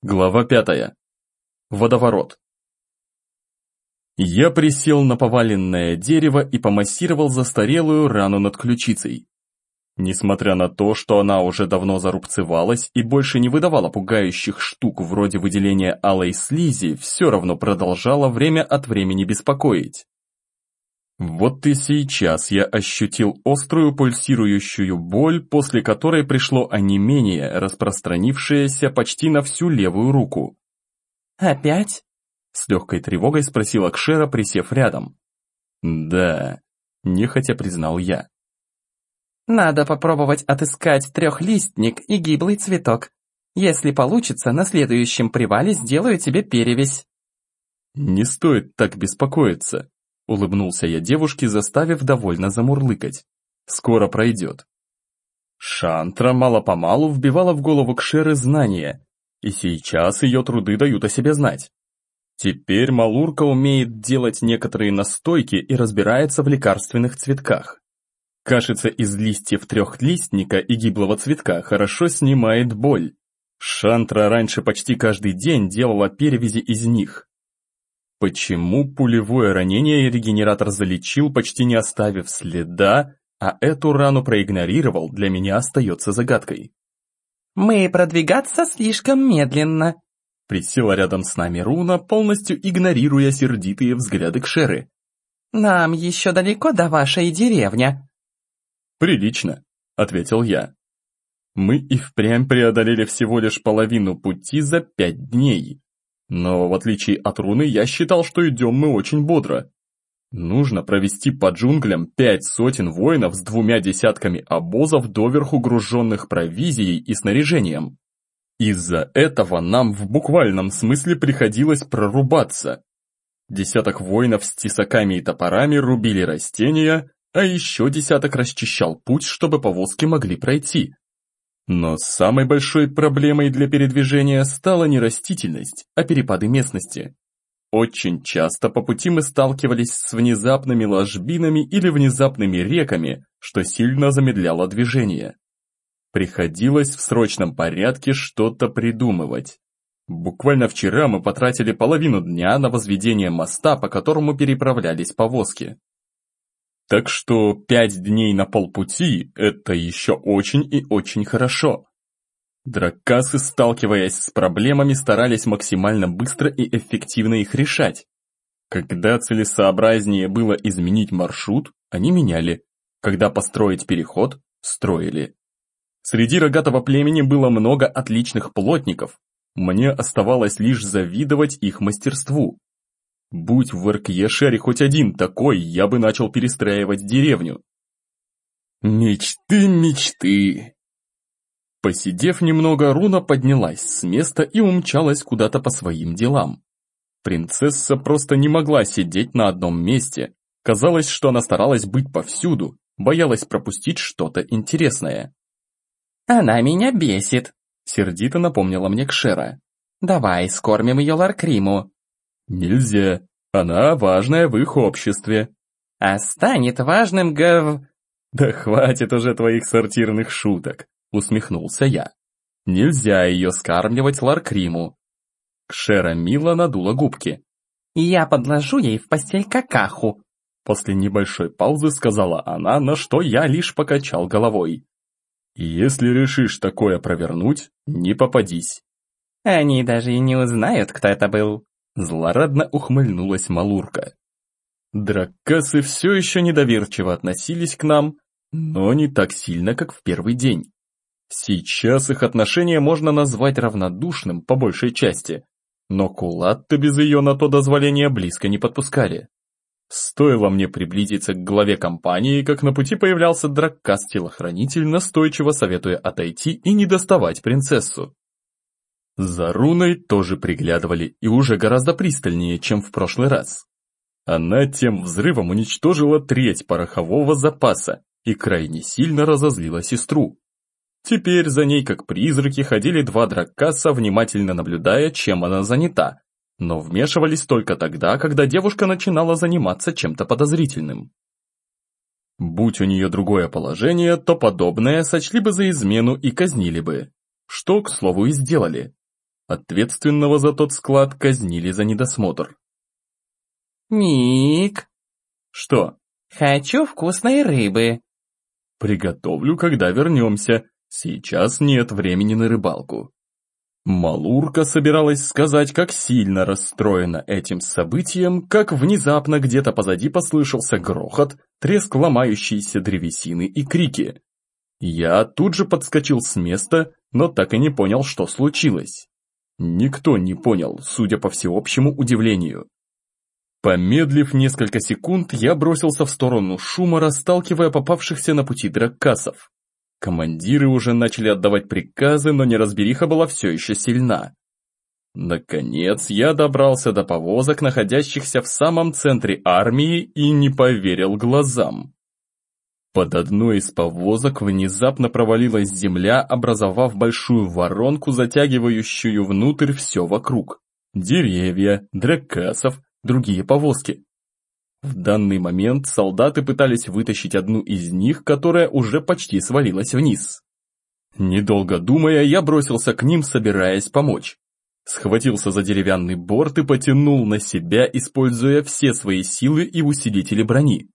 Глава пятая. Водоворот. Я присел на поваленное дерево и помассировал застарелую рану над ключицей. Несмотря на то, что она уже давно зарубцевалась и больше не выдавала пугающих штук вроде выделения алой слизи, все равно продолжала время от времени беспокоить. Вот и сейчас я ощутил острую пульсирующую боль, после которой пришло онемение, распространившееся почти на всю левую руку. «Опять?» — с легкой тревогой спросила Кшера, присев рядом. «Да», — нехотя признал я. «Надо попробовать отыскать трехлистник и гиблый цветок. Если получится, на следующем привале сделаю тебе перевесь». «Не стоит так беспокоиться», Улыбнулся я девушке, заставив довольно замурлыкать. Скоро пройдет. Шантра мало-помалу вбивала в голову Кшеры знания, и сейчас ее труды дают о себе знать. Теперь Малурка умеет делать некоторые настойки и разбирается в лекарственных цветках. Кажется, из листьев трехлистника и гиблого цветка хорошо снимает боль. Шантра раньше почти каждый день делала перевязи из них. Почему пулевое ранение регенератор залечил, почти не оставив следа, а эту рану проигнорировал, для меня остается загадкой. «Мы продвигаться слишком медленно», присела рядом с нами Руна, полностью игнорируя сердитые взгляды Кшеры. «Нам еще далеко до вашей деревни». «Прилично», — ответил я. «Мы и впрямь преодолели всего лишь половину пути за пять дней. Но в отличие от руны, я считал, что идем мы очень бодро. Нужно провести по джунглям пять сотен воинов с двумя десятками обозов, доверху груженных провизией и снаряжением. Из-за этого нам в буквальном смысле приходилось прорубаться. Десяток воинов с тесаками и топорами рубили растения, а еще десяток расчищал путь, чтобы повозки могли пройти. Но самой большой проблемой для передвижения стала не растительность, а перепады местности. Очень часто по пути мы сталкивались с внезапными ложбинами или внезапными реками, что сильно замедляло движение. Приходилось в срочном порядке что-то придумывать. Буквально вчера мы потратили половину дня на возведение моста, по которому переправлялись повозки. Так что пять дней на полпути – это еще очень и очень хорошо. Драккасы, сталкиваясь с проблемами, старались максимально быстро и эффективно их решать. Когда целесообразнее было изменить маршрут, они меняли. Когда построить переход, строили. Среди рогатого племени было много отличных плотников. Мне оставалось лишь завидовать их мастерству. Будь в Аркьешере хоть один такой, я бы начал перестраивать деревню. Мечты, мечты. Посидев немного, Руна поднялась с места и умчалась куда-то по своим делам. Принцесса просто не могла сидеть на одном месте. Казалось, что она старалась быть повсюду, боялась пропустить что-то интересное. «Она меня бесит», — сердито напомнила мне Кшера. «Давай скормим ее Ларкриму». Нельзя. Она важная в их обществе. А станет важным гов... Да хватит уже твоих сортирных шуток, усмехнулся я. Нельзя ее скармливать Ларкриму. Кшера мило надула губки. Я подложу ей в постель какаху. После небольшой паузы сказала она, на что я лишь покачал головой. Если решишь такое провернуть, не попадись. Они даже и не узнают, кто это был. Злорадно ухмыльнулась Малурка. Драккасы все еще недоверчиво относились к нам, но не так сильно, как в первый день. Сейчас их отношение можно назвать равнодушным по большей части, но Кулатта без ее на то дозволения близко не подпускали. Стоило мне приблизиться к главе компании, как на пути появлялся драккас-телохранитель, настойчиво советуя отойти и не доставать принцессу. За руной тоже приглядывали и уже гораздо пристальнее, чем в прошлый раз. Она тем взрывом уничтожила треть порохового запаса и крайне сильно разозлила сестру. Теперь за ней, как призраки, ходили два драккаса, внимательно наблюдая, чем она занята, но вмешивались только тогда, когда девушка начинала заниматься чем-то подозрительным. Будь у нее другое положение, то подобное сочли бы за измену и казнили бы. Что, к слову, и сделали. Ответственного за тот склад казнили за недосмотр. «Ник!» «Что?» «Хочу вкусной рыбы!» «Приготовлю, когда вернемся. Сейчас нет времени на рыбалку». Малурка собиралась сказать, как сильно расстроена этим событием, как внезапно где-то позади послышался грохот, треск ломающейся древесины и крики. Я тут же подскочил с места, но так и не понял, что случилось. Никто не понял, судя по всеобщему удивлению. Помедлив несколько секунд, я бросился в сторону шума, расталкивая попавшихся на пути драккасов. Командиры уже начали отдавать приказы, но неразбериха была все еще сильна. Наконец, я добрался до повозок, находящихся в самом центре армии, и не поверил глазам. Под одной из повозок внезапно провалилась земля, образовав большую воронку, затягивающую внутрь все вокруг. Деревья, дракасов, другие повозки. В данный момент солдаты пытались вытащить одну из них, которая уже почти свалилась вниз. Недолго думая, я бросился к ним, собираясь помочь. Схватился за деревянный борт и потянул на себя, используя все свои силы и усилители брони.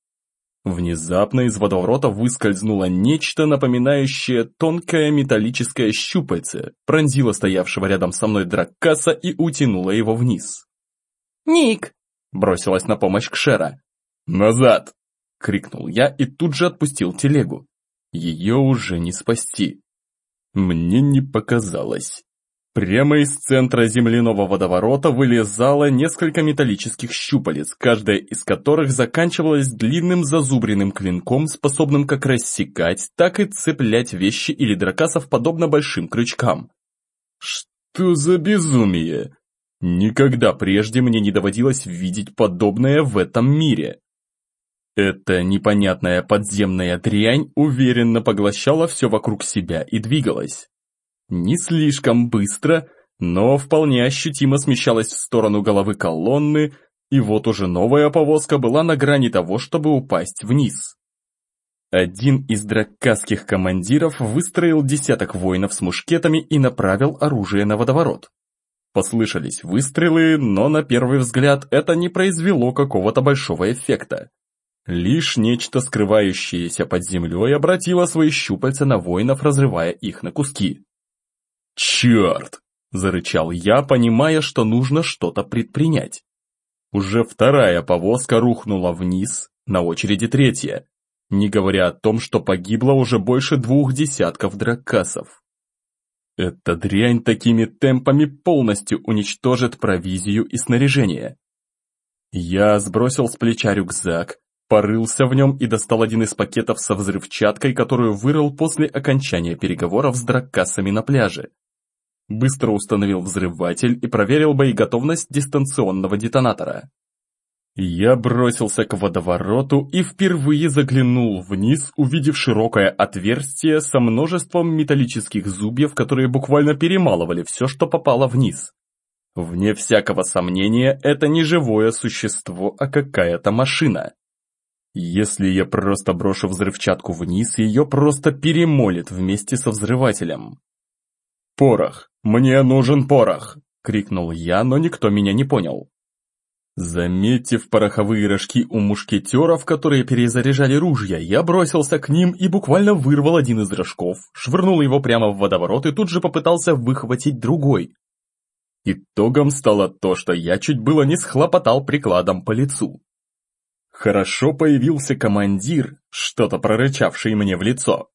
Внезапно из водоворота выскользнуло нечто, напоминающее тонкое металлическое щупальце, пронзило стоявшего рядом со мной драккаса и утянуло его вниз. «Ник!» – бросилась на помощь Кшера. «Назад!» – крикнул я и тут же отпустил телегу. Ее уже не спасти. Мне не показалось. Прямо из центра земляного водоворота вылезало несколько металлических щупалец, каждая из которых заканчивалась длинным зазубренным клинком, способным как рассекать, так и цеплять вещи или дракасов подобно большим крючкам. Что за безумие? Никогда прежде мне не доводилось видеть подобное в этом мире. Эта непонятная подземная дрянь уверенно поглощала все вокруг себя и двигалась. Не слишком быстро, но вполне ощутимо смещалась в сторону головы колонны, и вот уже новая повозка была на грани того, чтобы упасть вниз. Один из драккасских командиров выстроил десяток воинов с мушкетами и направил оружие на водоворот. Послышались выстрелы, но на первый взгляд это не произвело какого-то большого эффекта. Лишь нечто, скрывающееся под землей, обратило свои щупальца на воинов, разрывая их на куски. «Черт!» – зарычал я, понимая, что нужно что-то предпринять. Уже вторая повозка рухнула вниз, на очереди третья, не говоря о том, что погибло уже больше двух десятков дракасов. Эта дрянь такими темпами полностью уничтожит провизию и снаряжение. Я сбросил с плеча рюкзак, порылся в нем и достал один из пакетов со взрывчаткой, которую вырыл после окончания переговоров с драккасами на пляже. Быстро установил взрыватель и проверил боеготовность дистанционного детонатора. Я бросился к водовороту и впервые заглянул вниз, увидев широкое отверстие со множеством металлических зубьев, которые буквально перемалывали все, что попало вниз. Вне всякого сомнения, это не живое существо, а какая-то машина. Если я просто брошу взрывчатку вниз, ее просто перемолит вместе со взрывателем. «Порох! Мне нужен порох!» — крикнул я, но никто меня не понял. Заметив пороховые рожки у мушкетеров, которые перезаряжали ружья, я бросился к ним и буквально вырвал один из рожков, швырнул его прямо в водоворот и тут же попытался выхватить другой. Итогом стало то, что я чуть было не схлопотал прикладом по лицу. Хорошо появился командир, что-то прорычавший мне в лицо.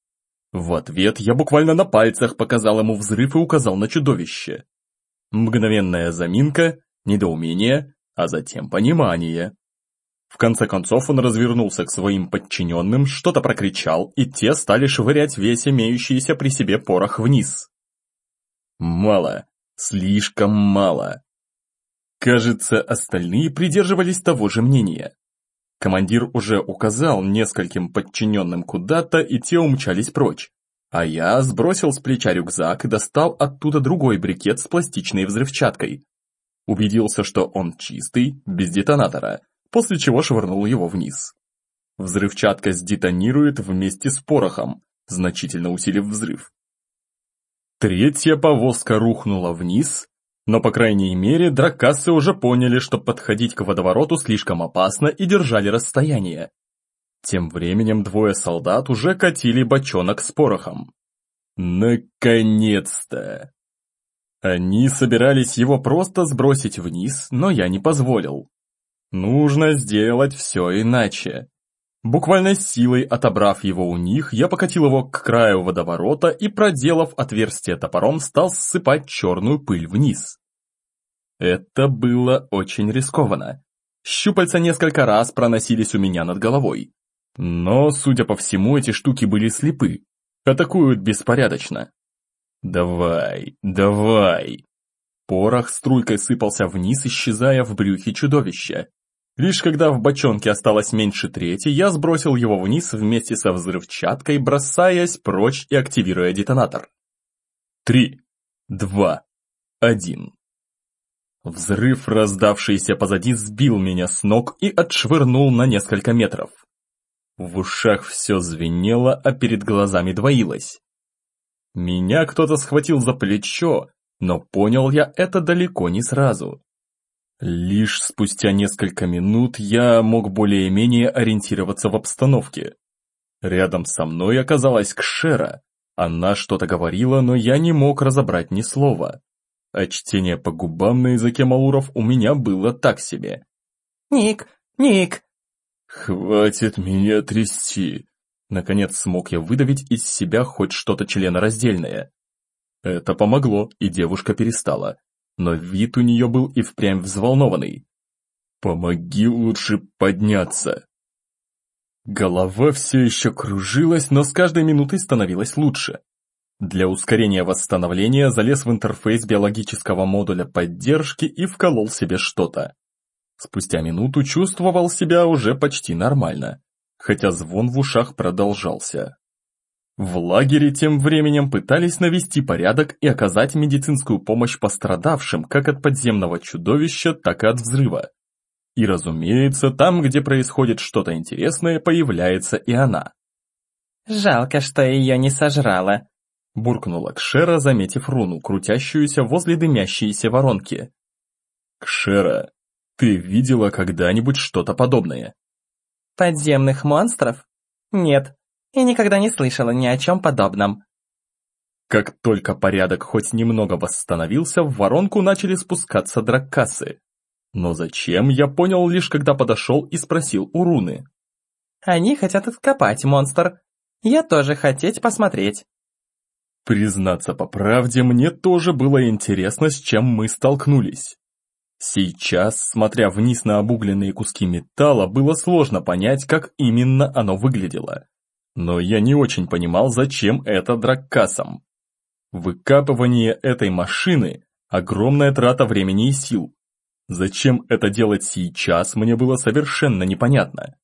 В ответ я буквально на пальцах показал ему взрыв и указал на чудовище. Мгновенная заминка, недоумение, а затем понимание. В конце концов он развернулся к своим подчиненным, что-то прокричал, и те стали швырять весь имеющийся при себе порох вниз. Мало, слишком мало. Кажется, остальные придерживались того же мнения. Командир уже указал нескольким подчиненным куда-то, и те умчались прочь. А я сбросил с плеча рюкзак и достал оттуда другой брикет с пластичной взрывчаткой. Убедился, что он чистый, без детонатора, после чего швырнул его вниз. Взрывчатка сдетонирует вместе с порохом, значительно усилив взрыв. Третья повозка рухнула вниз, Но, по крайней мере, драккасы уже поняли, что подходить к водовороту слишком опасно и держали расстояние. Тем временем двое солдат уже катили бочонок с порохом. Наконец-то! Они собирались его просто сбросить вниз, но я не позволил. Нужно сделать все иначе. Буквально силой отобрав его у них, я покатил его к краю водоворота и, проделав отверстие топором, стал ссыпать черную пыль вниз. Это было очень рискованно. Щупальца несколько раз проносились у меня над головой. Но, судя по всему, эти штуки были слепы. Атакуют беспорядочно. Давай, давай. Порох струйкой сыпался вниз, исчезая в брюхе чудовища. Лишь когда в бочонке осталось меньше трети, я сбросил его вниз вместе со взрывчаткой, бросаясь прочь и активируя детонатор. Три, два, один. Взрыв, раздавшийся позади, сбил меня с ног и отшвырнул на несколько метров. В ушах все звенело, а перед глазами двоилось. Меня кто-то схватил за плечо, но понял я это далеко не сразу. Лишь спустя несколько минут я мог более-менее ориентироваться в обстановке. Рядом со мной оказалась Кшера. Она что-то говорила, но я не мог разобрать ни слова. А чтение по губам на языке малуров у меня было так себе. «Ник, Ник!» «Хватит меня трясти!» Наконец смог я выдавить из себя хоть что-то членораздельное. Это помогло, и девушка перестала. Но вид у нее был и впрямь взволнованный. «Помоги лучше подняться!» Голова все еще кружилась, но с каждой минутой становилась лучше. Для ускорения восстановления залез в интерфейс биологического модуля поддержки и вколол себе что-то. Спустя минуту чувствовал себя уже почти нормально, хотя звон в ушах продолжался. В лагере тем временем пытались навести порядок и оказать медицинскую помощь пострадавшим как от подземного чудовища, так и от взрыва. И разумеется, там, где происходит что-то интересное, появляется и она. «Жалко, что ее не сожрала», – буркнула Кшера, заметив руну, крутящуюся возле дымящейся воронки. «Кшера, ты видела когда-нибудь что-то подобное? Подземных монстров? Нет, и никогда не слышала ни о чем подобном. Как только порядок хоть немного восстановился, в воронку начали спускаться драккасы. Но зачем, я понял лишь когда подошел и спросил у руны. Они хотят откопать монстр. Я тоже хотеть посмотреть. Признаться по правде, мне тоже было интересно, с чем мы столкнулись. Сейчас, смотря вниз на обугленные куски металла, было сложно понять, как именно оно выглядело. Но я не очень понимал, зачем это драккасам. Выкапывание этой машины – огромная трата времени и сил. Зачем это делать сейчас, мне было совершенно непонятно.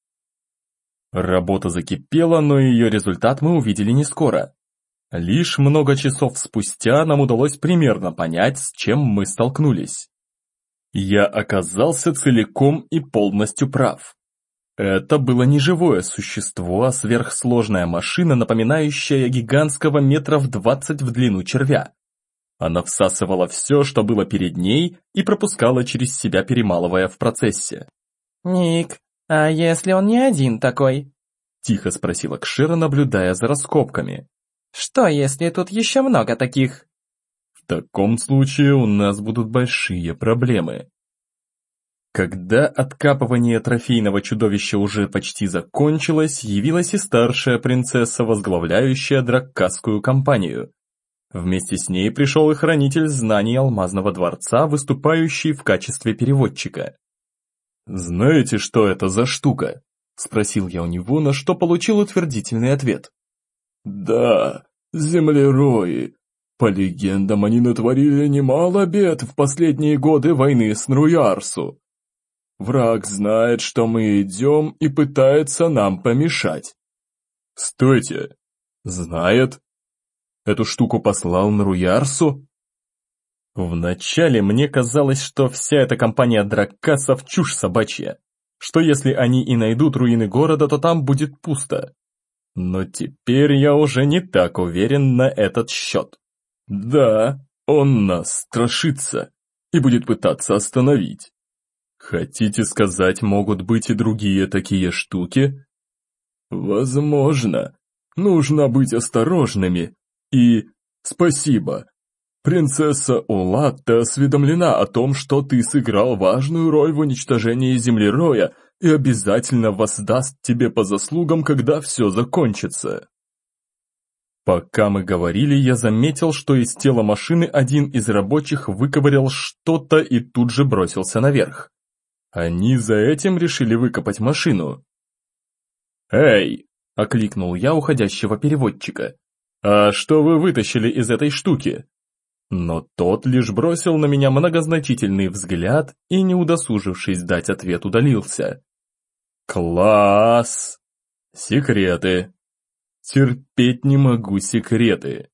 Работа закипела, но ее результат мы увидели не скоро. Лишь много часов спустя нам удалось примерно понять, с чем мы столкнулись. Я оказался целиком и полностью прав. Это было не живое существо, а сверхсложная машина, напоминающая гигантского метров двадцать в длину червя. Она всасывала все, что было перед ней, и пропускала через себя, перемалывая в процессе. «Ник, а если он не один такой?» Тихо спросила Кшира, наблюдая за раскопками. «Что, если тут еще много таких?» В таком случае у нас будут большие проблемы. Когда откапывание трофейного чудовища уже почти закончилось, явилась и старшая принцесса, возглавляющая драккасскую компанию. Вместе с ней пришел и хранитель знаний Алмазного дворца, выступающий в качестве переводчика. «Знаете, что это за штука?» – спросил я у него, на что получил утвердительный ответ. «Да, землерои. По легендам, они натворили немало бед в последние годы войны с Нруярсу. Враг знает, что мы идем и пытается нам помешать». «Стойте! Знает? Эту штуку послал Нруярсу?» Вначале мне казалось, что вся эта компания драккасов чушь собачья, что если они и найдут руины города, то там будет пусто. Но теперь я уже не так уверен на этот счет. Да, он нас страшится. и будет пытаться остановить. Хотите сказать, могут быть и другие такие штуки? Возможно. Нужно быть осторожными. И спасибо. Принцесса Улатта осведомлена о том, что ты сыграл важную роль в уничтожении Землероя и обязательно воздаст тебе по заслугам, когда все закончится. Пока мы говорили, я заметил, что из тела машины один из рабочих выковырял что-то и тут же бросился наверх. Они за этим решили выкопать машину. «Эй!» — окликнул я уходящего переводчика. «А что вы вытащили из этой штуки?» Но тот лишь бросил на меня многозначительный взгляд и, не удосужившись дать ответ, удалился. «Класс! Секреты! Терпеть не могу секреты!»